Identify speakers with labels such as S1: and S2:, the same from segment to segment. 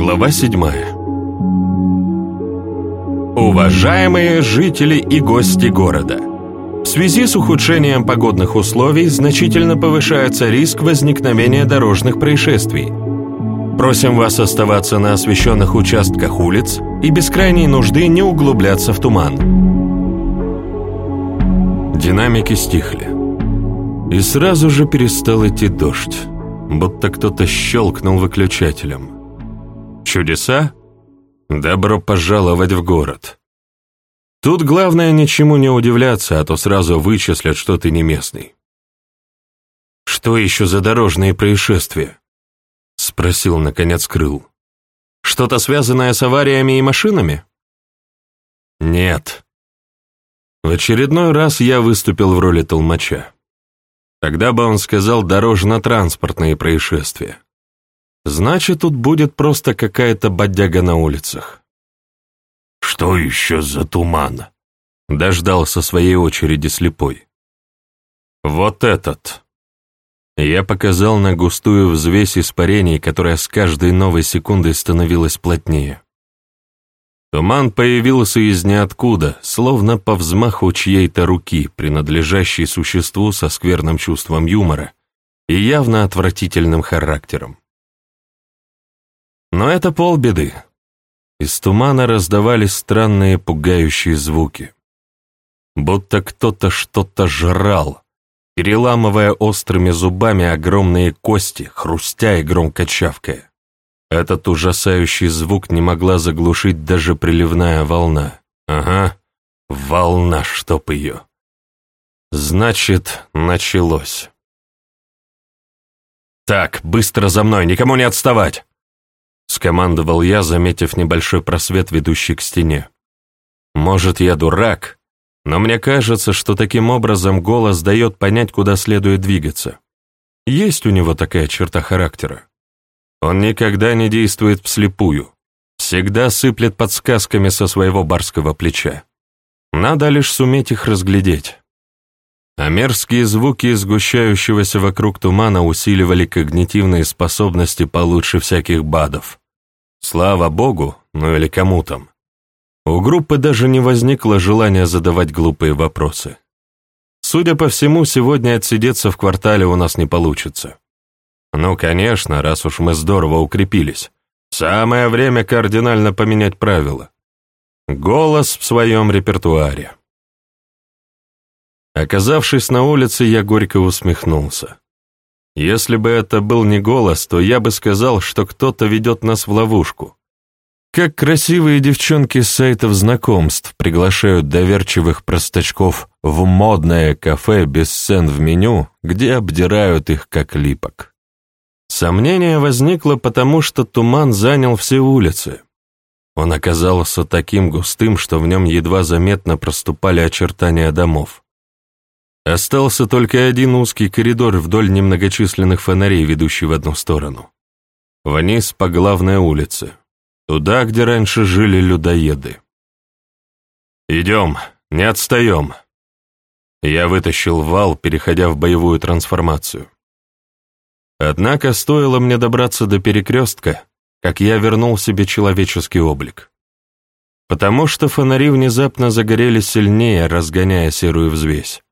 S1: Глава седьмая Уважаемые жители и гости города! В связи с ухудшением погодных условий значительно повышается риск возникновения дорожных происшествий. Просим вас оставаться на освещенных участках улиц и без крайней нужды не углубляться в туман. Динамики стихли. И сразу же перестал идти дождь, будто кто-то щелкнул выключателем. Чудеса? Добро пожаловать в город. Тут главное ничему не удивляться, а то сразу вычислят, что ты не местный. «Что еще за дорожные происшествия?» — спросил, наконец, Крыл. «Что-то связанное с авариями и машинами?» «Нет». В очередной раз я выступил в роли толмача. Тогда бы он сказал «дорожно-транспортные происшествия». Значит, тут будет просто какая-то бодяга на улицах. «Что еще за туман?» — дождался своей очереди слепой. «Вот этот!» Я показал на густую взвесь испарений, которая с каждой новой секундой становилась плотнее. Туман появился из ниоткуда, словно по взмаху чьей-то руки, принадлежащей существу со скверным чувством юмора и явно отвратительным характером. Но это полбеды. Из тумана раздавались странные пугающие звуки. Будто кто-то что-то жрал, переламывая острыми зубами огромные кости, хрустя и громко чавкая. Этот ужасающий звук не могла заглушить даже приливная волна. Ага, волна, чтоб ее. Значит, началось. «Так, быстро за мной, никому не отставать!» Скомандовал я, заметив небольшой просвет, ведущий к стене. Может, я дурак, но мне кажется, что таким образом голос дает понять, куда следует двигаться. Есть у него такая черта характера. Он никогда не действует вслепую, всегда сыплет подсказками со своего барского плеча. Надо лишь суметь их разглядеть. А мерзкие звуки сгущающегося вокруг тумана усиливали когнитивные способности получше всяких БАДов. Слава богу, ну или кому там. У группы даже не возникло желания задавать глупые вопросы. Судя по всему, сегодня отсидеться в квартале у нас не получится. Ну, конечно, раз уж мы здорово укрепились. Самое время кардинально поменять правила. Голос в своем репертуаре. Оказавшись на улице, я горько усмехнулся. Если бы это был не голос, то я бы сказал, что кто-то ведет нас в ловушку. Как красивые девчонки с сайтов знакомств приглашают доверчивых простачков в модное кафе без сцен в меню, где обдирают их как липок. Сомнение возникло потому, что туман занял все улицы. Он оказался таким густым, что в нем едва заметно проступали очертания домов. Остался только один узкий коридор вдоль немногочисленных фонарей, ведущий в одну сторону. Вниз по главной улице, туда, где раньше жили людоеды. «Идем, не отстаем!» Я вытащил вал, переходя в боевую трансформацию. Однако стоило мне добраться до перекрестка, как я вернул себе человеческий облик. Потому что фонари внезапно загорелись сильнее, разгоняя серую взвесь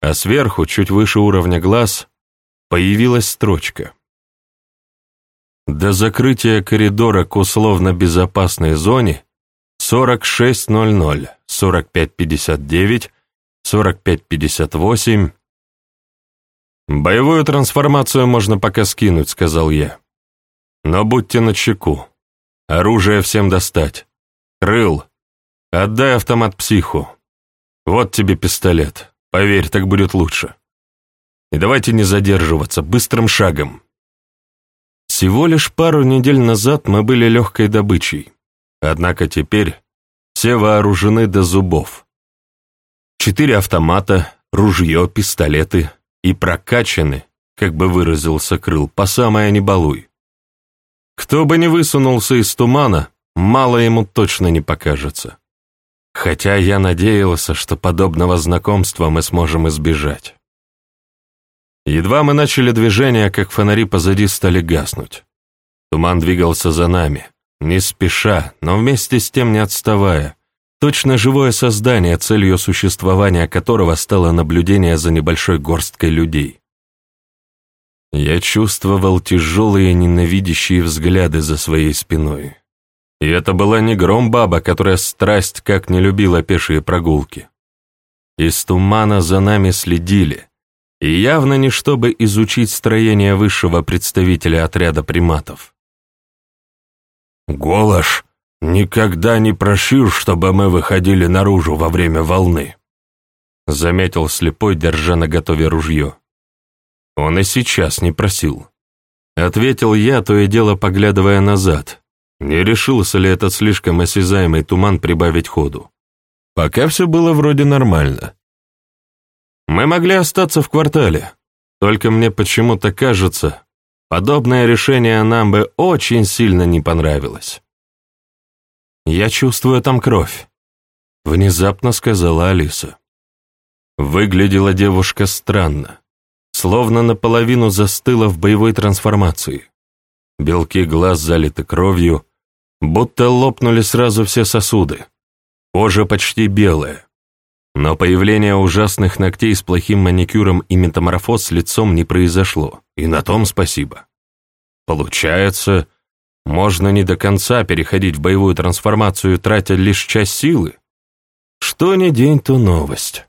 S1: а сверху, чуть выше уровня глаз, появилась строчка. До закрытия коридора к условно-безопасной зоне 46.00, 45.59, 45.58. «Боевую трансформацию можно пока скинуть», — сказал я. «Но будьте начеку. Оружие всем достать. Крыл, отдай автомат психу. Вот тебе пистолет. Поверь, так будет лучше. И давайте не задерживаться, быстрым шагом. Всего лишь пару недель назад мы были легкой добычей. Однако теперь все вооружены до зубов. Четыре автомата, ружье, пистолеты и прокачаны, как бы выразился Крыл, по самое не балуй. Кто бы ни высунулся из тумана, мало ему точно не покажется хотя я надеялся, что подобного знакомства мы сможем избежать. Едва мы начали движение, как фонари позади стали гаснуть. Туман двигался за нами, не спеша, но вместе с тем не отставая. Точно живое создание, целью существования которого стало наблюдение за небольшой горсткой людей. Я чувствовал тяжелые ненавидящие взгляды за своей спиной. И это была не гром-баба, которая страсть как не любила пешие прогулки. Из тумана за нами следили, и явно не чтобы изучить строение высшего представителя отряда приматов. «Голош никогда не просил, чтобы мы выходили наружу во время волны», заметил слепой, держа на готове ружье. Он и сейчас не просил. Ответил я, то и дело поглядывая назад. Не решился ли этот слишком осязаемый туман прибавить ходу. Пока все было вроде нормально. Мы могли остаться в квартале, только мне почему-то кажется, Подобное решение нам бы очень сильно не понравилось. «Я чувствую там кровь», — внезапно сказала Алиса. Выглядела девушка странно, словно наполовину застыла в боевой трансформации. Белки глаз залиты кровью, будто лопнули сразу все сосуды. Кожа почти белая, но появление ужасных ногтей с плохим маникюром и метаморфоз с лицом не произошло, и на том спасибо. Получается, можно не до конца переходить в боевую трансформацию, тратя лишь часть силы? Что ни день, то новость.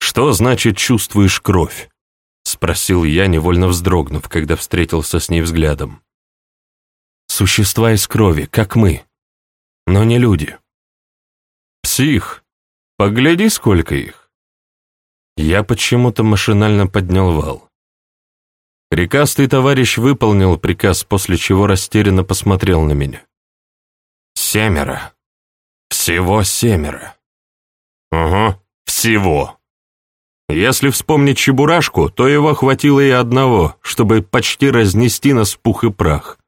S1: «Что значит чувствуешь кровь?» — спросил я, невольно вздрогнув, когда встретился с ней взглядом. «Существа из крови, как мы, но не люди». «Псих», Погляди, сколько их. Я почему-то машинально поднял вал. Рекастый товарищ выполнил приказ, после чего растерянно посмотрел на меня. Семеро. Всего семеро. Угу, всего. Если вспомнить Чебурашку, то его хватило и одного, чтобы почти разнести нас в пух и прах.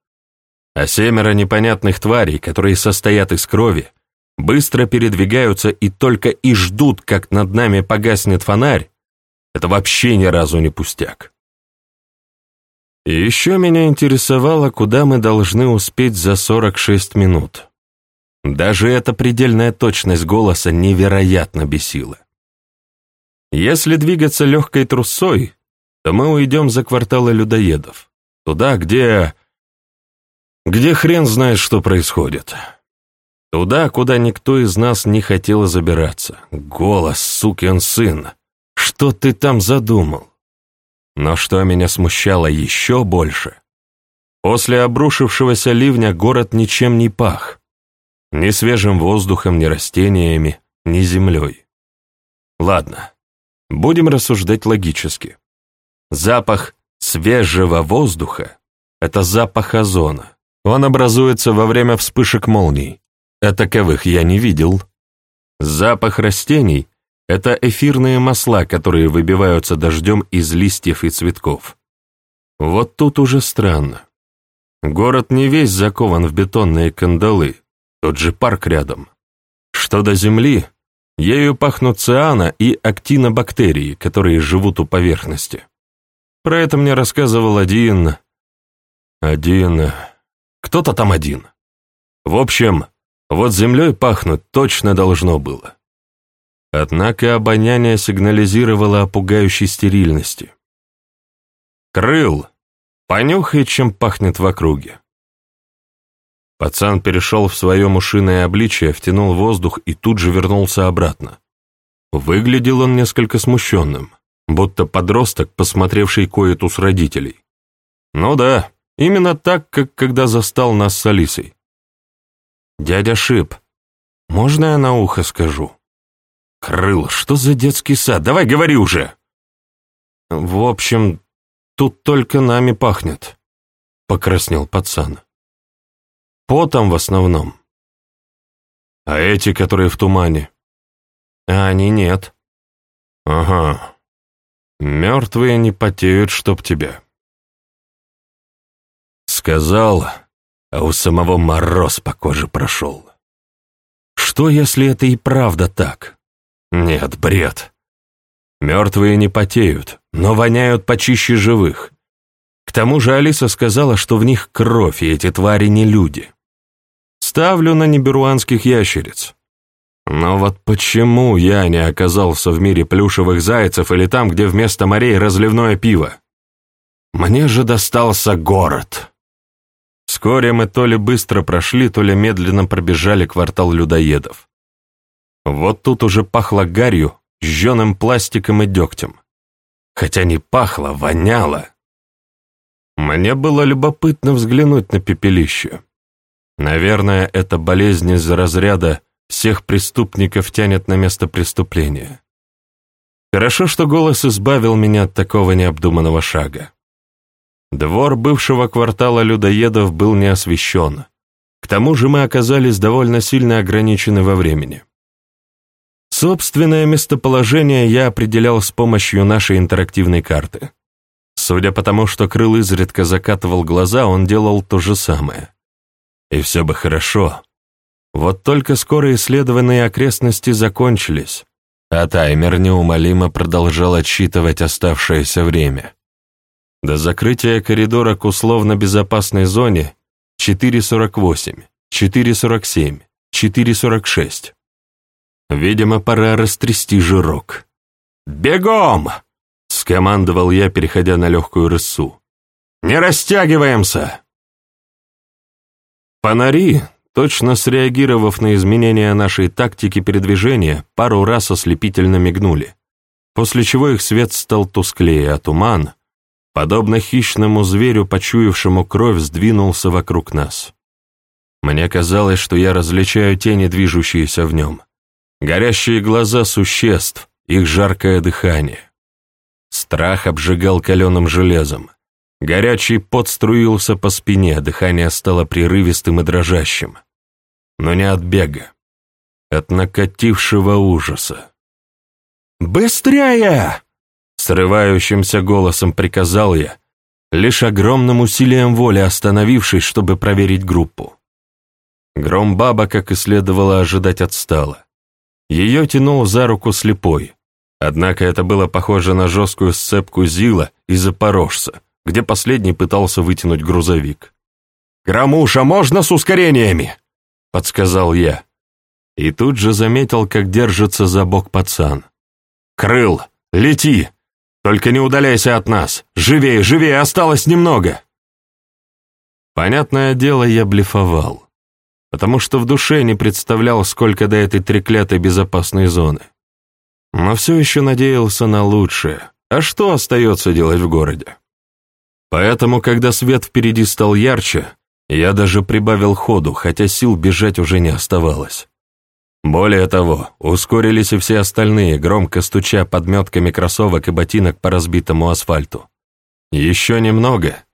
S1: А семеро непонятных тварей, которые состоят из крови, быстро передвигаются и только и ждут, как над нами погаснет фонарь, это вообще ни разу не пустяк. И еще меня интересовало, куда мы должны успеть за 46 минут. Даже эта предельная точность голоса невероятно бесила. Если двигаться легкой трусой, то мы уйдем за кварталы людоедов, туда, где... где хрен знает, что происходит. Туда, куда никто из нас не хотел забираться. Голос, сукин сын. Что ты там задумал? Но что меня смущало еще больше? После обрушившегося ливня город ничем не пах. Ни свежим воздухом, ни растениями, ни землей. Ладно, будем рассуждать логически. Запах свежего воздуха — это запах озона. Он образуется во время вспышек молний а таковых я не видел. Запах растений — это эфирные масла, которые выбиваются дождем из листьев и цветков. Вот тут уже странно. Город не весь закован в бетонные кандалы, тот же парк рядом. Что до земли, ею пахнут циана и актинобактерии, которые живут у поверхности. Про это мне рассказывал один... Один... Кто-то там один. В общем, вот землей пахнуть точно должно было. Однако обоняние сигнализировало о пугающей стерильности. «Крыл! Понюхай, чем пахнет в округе!» Пацан перешел в свое мушиное обличие, втянул воздух и тут же вернулся обратно. Выглядел он несколько смущенным, будто подросток, посмотревший коету с родителей. Ну да, именно так, как когда застал нас с Алисой. «Дядя Шип, можно я на ухо скажу?» «Крыл, что за детский сад? Давай говори уже!» «В общем, тут только нами пахнет», — покраснел пацан. «Потом в основном». «А эти, которые в тумане?» «А они нет». «Ага. Мертвые не потеют, чтоб тебя». Сказал, а у самого мороз по коже прошел. Что, если это и правда так? Нет, бред. Мертвые не потеют, но воняют почище живых. К тому же Алиса сказала, что в них кровь, и эти твари не люди. Ставлю на неберуанских ящериц. Но вот почему я не оказался в мире плюшевых зайцев или там, где вместо морей разливное пиво? Мне же достался город. Вскоре мы то ли быстро прошли, то ли медленно пробежали квартал людоедов. Вот тут уже пахло гарью, жженым пластиком и дегтем. Хотя не пахло, воняло. Мне было любопытно взглянуть на пепелище. Наверное, эта болезнь из разряда всех преступников тянет на место преступления. Хорошо, что голос избавил меня от такого необдуманного шага. Двор бывшего квартала людоедов был не освещен. К тому же мы оказались довольно сильно ограничены во времени. Собственное местоположение я определял с помощью нашей интерактивной карты. Судя по тому, что Крыл изредка закатывал глаза, он делал то же самое. И все бы хорошо. Вот только скоро исследованные окрестности закончились, а таймер неумолимо продолжал отсчитывать оставшееся время. До закрытия коридора к условно-безопасной зоне 4.48, 4.47, 4.46. Видимо, пора растрясти жирок. «Бегом!» — скомандовал я, переходя на легкую рысу. «Не растягиваемся!» Фонари, точно среагировав на изменения нашей тактики передвижения, пару раз ослепительно мигнули, после чего их свет стал тусклее, а туман, подобно хищному зверю, почуявшему кровь, сдвинулся вокруг нас. Мне казалось, что я различаю тени, движущиеся в нем, горящие глаза существ, их жаркое дыхание. Страх обжигал каленым железом. Горячий пот струился по спине, дыхание стало прерывистым и дрожащим. Но не от бега, от накатившего ужаса. «Быстрее!» Срывающимся голосом приказал я, лишь огромным усилием воли остановившись, чтобы проверить группу. Громбаба, как и следовало ожидать, отстала. Ее тянул за руку слепой, однако это было похоже на жесткую сцепку Зила и Запорожца, где последний пытался вытянуть грузовик. «Громуша, можно с ускорениями?» — подсказал я. И тут же заметил, как держится за бок пацан. «Крыл, лети! Только не удаляйся от нас! Живее, живее, осталось немного!» Понятное дело, я блефовал, потому что в душе не представлял, сколько до этой треклятой безопасной зоны. Но все еще надеялся на лучшее. А что остается делать в городе? Поэтому, когда свет впереди стал ярче, я даже прибавил ходу, хотя сил бежать уже не оставалось. Более того, ускорились и все остальные, громко стуча подметками кроссовок и ботинок по разбитому асфальту. Еще немного,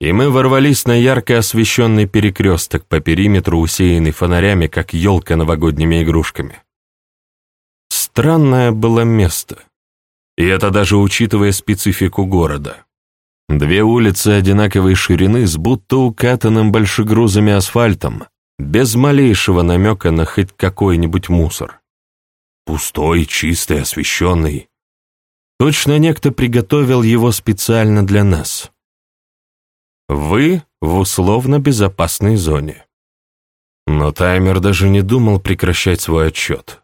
S1: и мы ворвались на ярко освещенный перекресток по периметру, усеянный фонарями, как елка новогодними игрушками. Странное было место, и это даже учитывая специфику города. Две улицы одинаковой ширины с будто укатанным большегрузами асфальтом, без малейшего намека на хоть какой-нибудь мусор. Пустой, чистый, освещенный. Точно некто приготовил его специально для нас. Вы в условно безопасной зоне. Но таймер даже не думал прекращать свой отчет.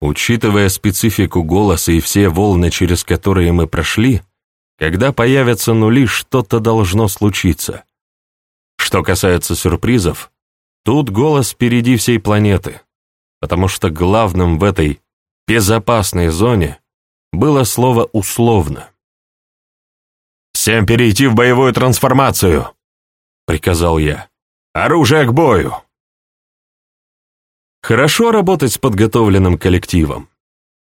S1: Учитывая специфику голоса и все волны, через которые мы прошли, когда появятся нули, что-то должно случиться. Что касается сюрпризов, Тут голос впереди всей планеты, потому что главным в этой безопасной зоне было слово «условно». «Всем перейти в боевую трансформацию!» — приказал я. «Оружие к бою!» Хорошо работать с подготовленным коллективом.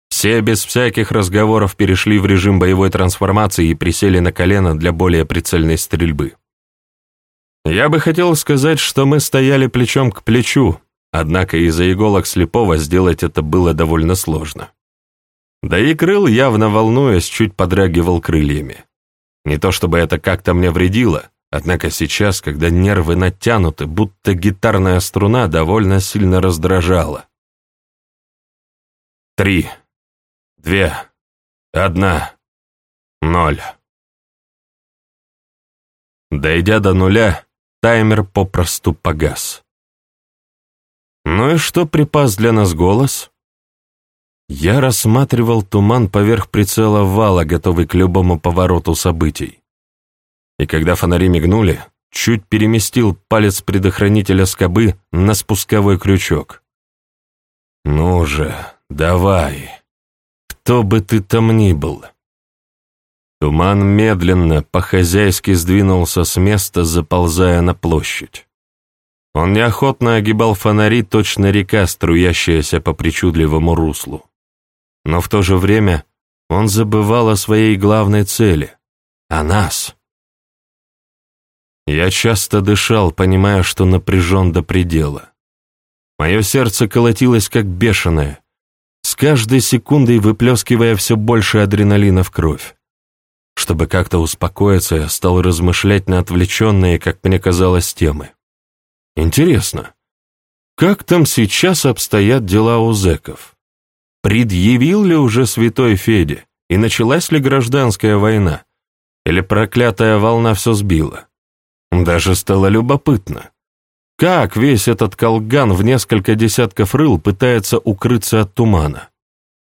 S1: Все без всяких разговоров перешли в режим боевой трансформации и присели на колено для более прицельной стрельбы. Я бы хотел сказать, что мы стояли плечом к плечу, однако из-за иголок слепого сделать это было довольно сложно. Да и крыл, явно волнуясь, чуть подрагивал крыльями. Не то чтобы это как-то мне вредило, однако сейчас, когда нервы натянуты, будто гитарная струна довольно сильно раздражала. Три, две, одна, ноль. Дойдя до нуля, таймер попросту погас. Ну и что припас для нас голос? Я рассматривал туман поверх прицела вала, готовый к любому повороту событий. И когда фонари мигнули, чуть переместил палец предохранителя скобы на спусковой крючок. «Ну же, давай, кто бы ты там ни был». Туман медленно, по-хозяйски сдвинулся с места, заползая на площадь. Он неохотно огибал фонари, точно река, струящаяся по причудливому руслу. Но в то же время он забывал о своей главной цели — о нас. Я часто дышал, понимая, что напряжен до предела. Мое сердце колотилось как бешеное, с каждой секундой выплескивая все больше адреналина в кровь. Чтобы как-то успокоиться, я стал размышлять на отвлеченные, как мне казалось, темы. Интересно, как там сейчас обстоят дела у зэков? Предъявил ли уже святой Феде, и началась ли гражданская война? Или проклятая волна все сбила? Даже стало любопытно. Как весь этот колган в несколько десятков рыл пытается укрыться от тумана?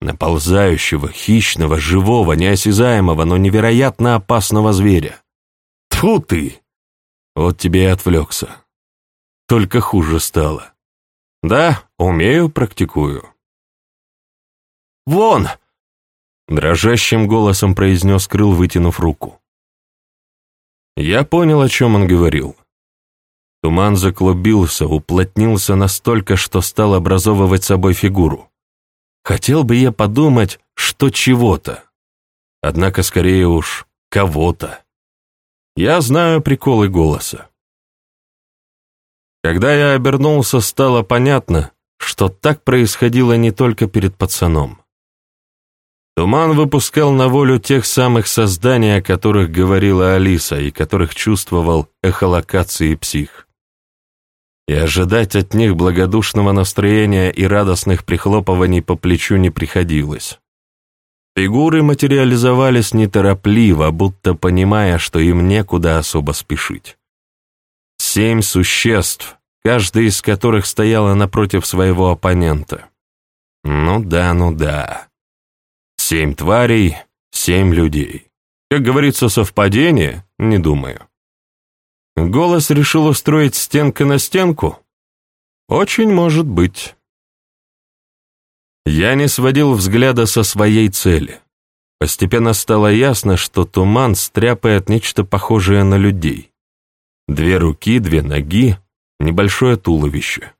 S1: Наползающего, хищного, живого, неосязаемого, но невероятно опасного зверя. Тьфу ты! Вот тебе и отвлекся. Только хуже стало. Да, умею, практикую. «Вон!» — дрожащим голосом произнес Крыл, вытянув руку. Я понял, о чем он говорил. Туман заклубился, уплотнился настолько, что стал образовывать собой фигуру. Хотел бы я подумать, что чего-то. Однако скорее уж кого-то. Я знаю приколы голоса. Когда я обернулся, стало понятно, что так происходило не только перед пацаном. Туман выпускал на волю тех самых созданий, о которых говорила Алиса и которых чувствовал эхолокации псих. И ожидать от них благодушного настроения и радостных прихлопываний по плечу не приходилось. Фигуры материализовались неторопливо, будто понимая, что им некуда особо спешить. Семь существ, каждая из которых стояла напротив своего оппонента. Ну да, ну да. Семь тварей, семь людей. Как говорится, совпадение? Не думаю. Голос решил устроить стенка на стенку? Очень может быть. Я не сводил взгляда со своей цели. Постепенно стало ясно, что туман стряпает нечто похожее на людей. Две руки, две ноги, небольшое туловище.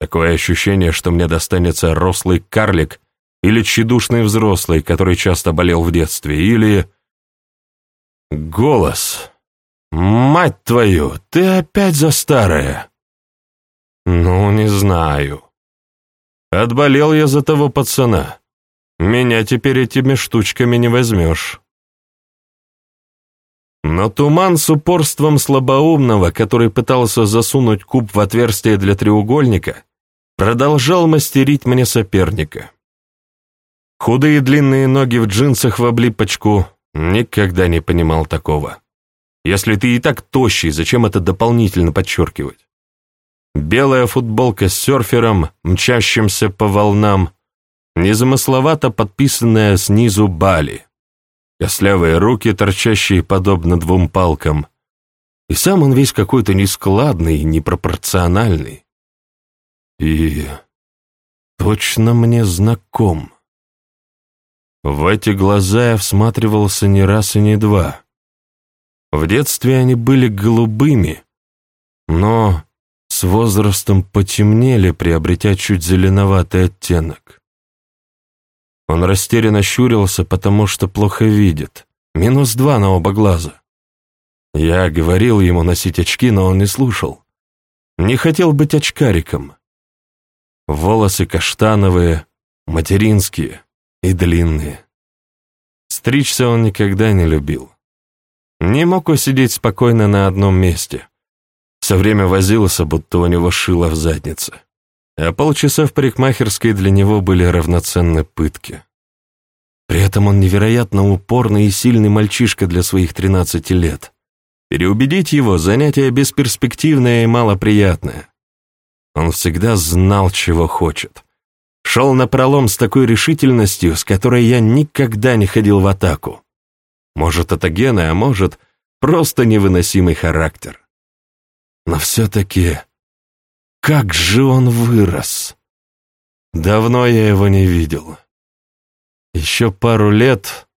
S1: Такое ощущение, что мне достанется рослый карлик или тщедушный взрослый, который часто болел в детстве, или... Голос. «Мать твою, ты опять за старое!» «Ну, не знаю. Отболел я за того пацана. Меня теперь этими штучками не возьмешь». Но туман с упорством слабоумного, который пытался засунуть куб в отверстие для треугольника, продолжал мастерить мне соперника. Худые длинные ноги в джинсах в облипочку, никогда не понимал такого. Если ты и так тощий, зачем это дополнительно подчеркивать? Белая футболка с серфером, мчащимся по волнам, незамысловато подписанная снизу «Бали» костлявые руки, торчащие подобно двум палкам. И сам он весь какой-то нескладный, непропорциональный. И точно мне знаком. В эти глаза я всматривался не раз и не два. В детстве они были голубыми, но с возрастом потемнели, приобретя чуть зеленоватый оттенок. Он растерянно щурился, потому что плохо видит. Минус два на оба глаза. Я говорил ему носить очки, но он не слушал. Не хотел быть очкариком. Волосы каштановые, материнские и длинные. Стричься он никогда не любил. Не мог усидеть спокойно на одном месте. Все время возился, будто у него шило в заднице а полчаса в парикмахерской для него были равноценны пытки. При этом он невероятно упорный и сильный мальчишка для своих 13 лет. Переубедить его — занятие бесперспективное и малоприятное. Он всегда знал, чего хочет. Шел напролом с такой решительностью, с которой я никогда не ходил в атаку. Может, это гены, а может, просто невыносимый характер. Но все-таки, как же он вырос! Давно я его не видел. Еще пару лет,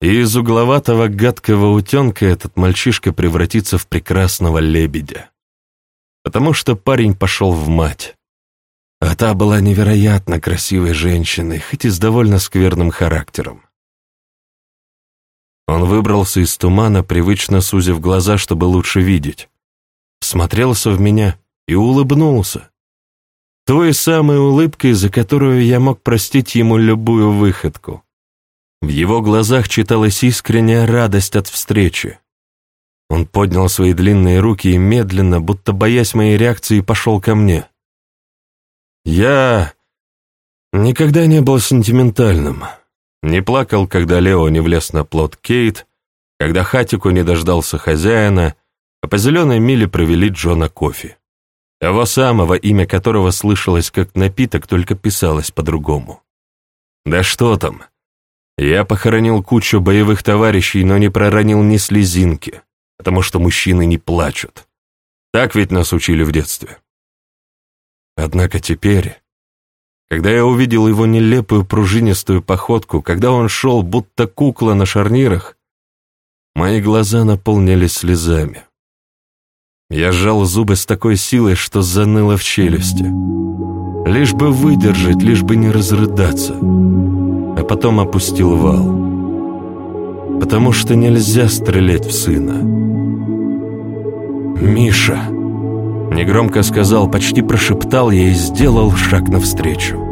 S1: и из угловатого гадкого утенка этот мальчишка превратится в прекрасного лебедя. Потому что парень пошел в мать. А та была невероятно красивой женщиной, хоть и с довольно скверным характером. Он выбрался из тумана, привычно сузив глаза, чтобы лучше видеть. Смотрелся в меня и улыбнулся. Той самой улыбкой, за которую я мог простить ему любую выходку. В его глазах читалась искренняя радость от встречи. Он поднял свои длинные руки и медленно, будто боясь моей реакции, пошел ко мне. Я никогда не был сентиментальным. Не плакал, когда Лео не влез на плод Кейт, когда Хатику не дождался хозяина, а по зеленой миле провели Джона Кофи. Того самого, имя которого слышалось как напиток, только писалось по-другому. Да что там, я похоронил кучу боевых товарищей, но не проронил ни слезинки, потому что мужчины не плачут. Так ведь нас учили в детстве. Однако теперь, когда я увидел его нелепую пружинистую походку, когда он шел, будто кукла на шарнирах, мои глаза наполнились слезами. Я сжал зубы с такой силой, что заныло в челюсти. Лишь бы выдержать, лишь бы не разрыдаться а потом опустил вал. Потому что нельзя стрелять в сына. «Миша!» Негромко сказал, почти прошептал я и сделал шаг навстречу.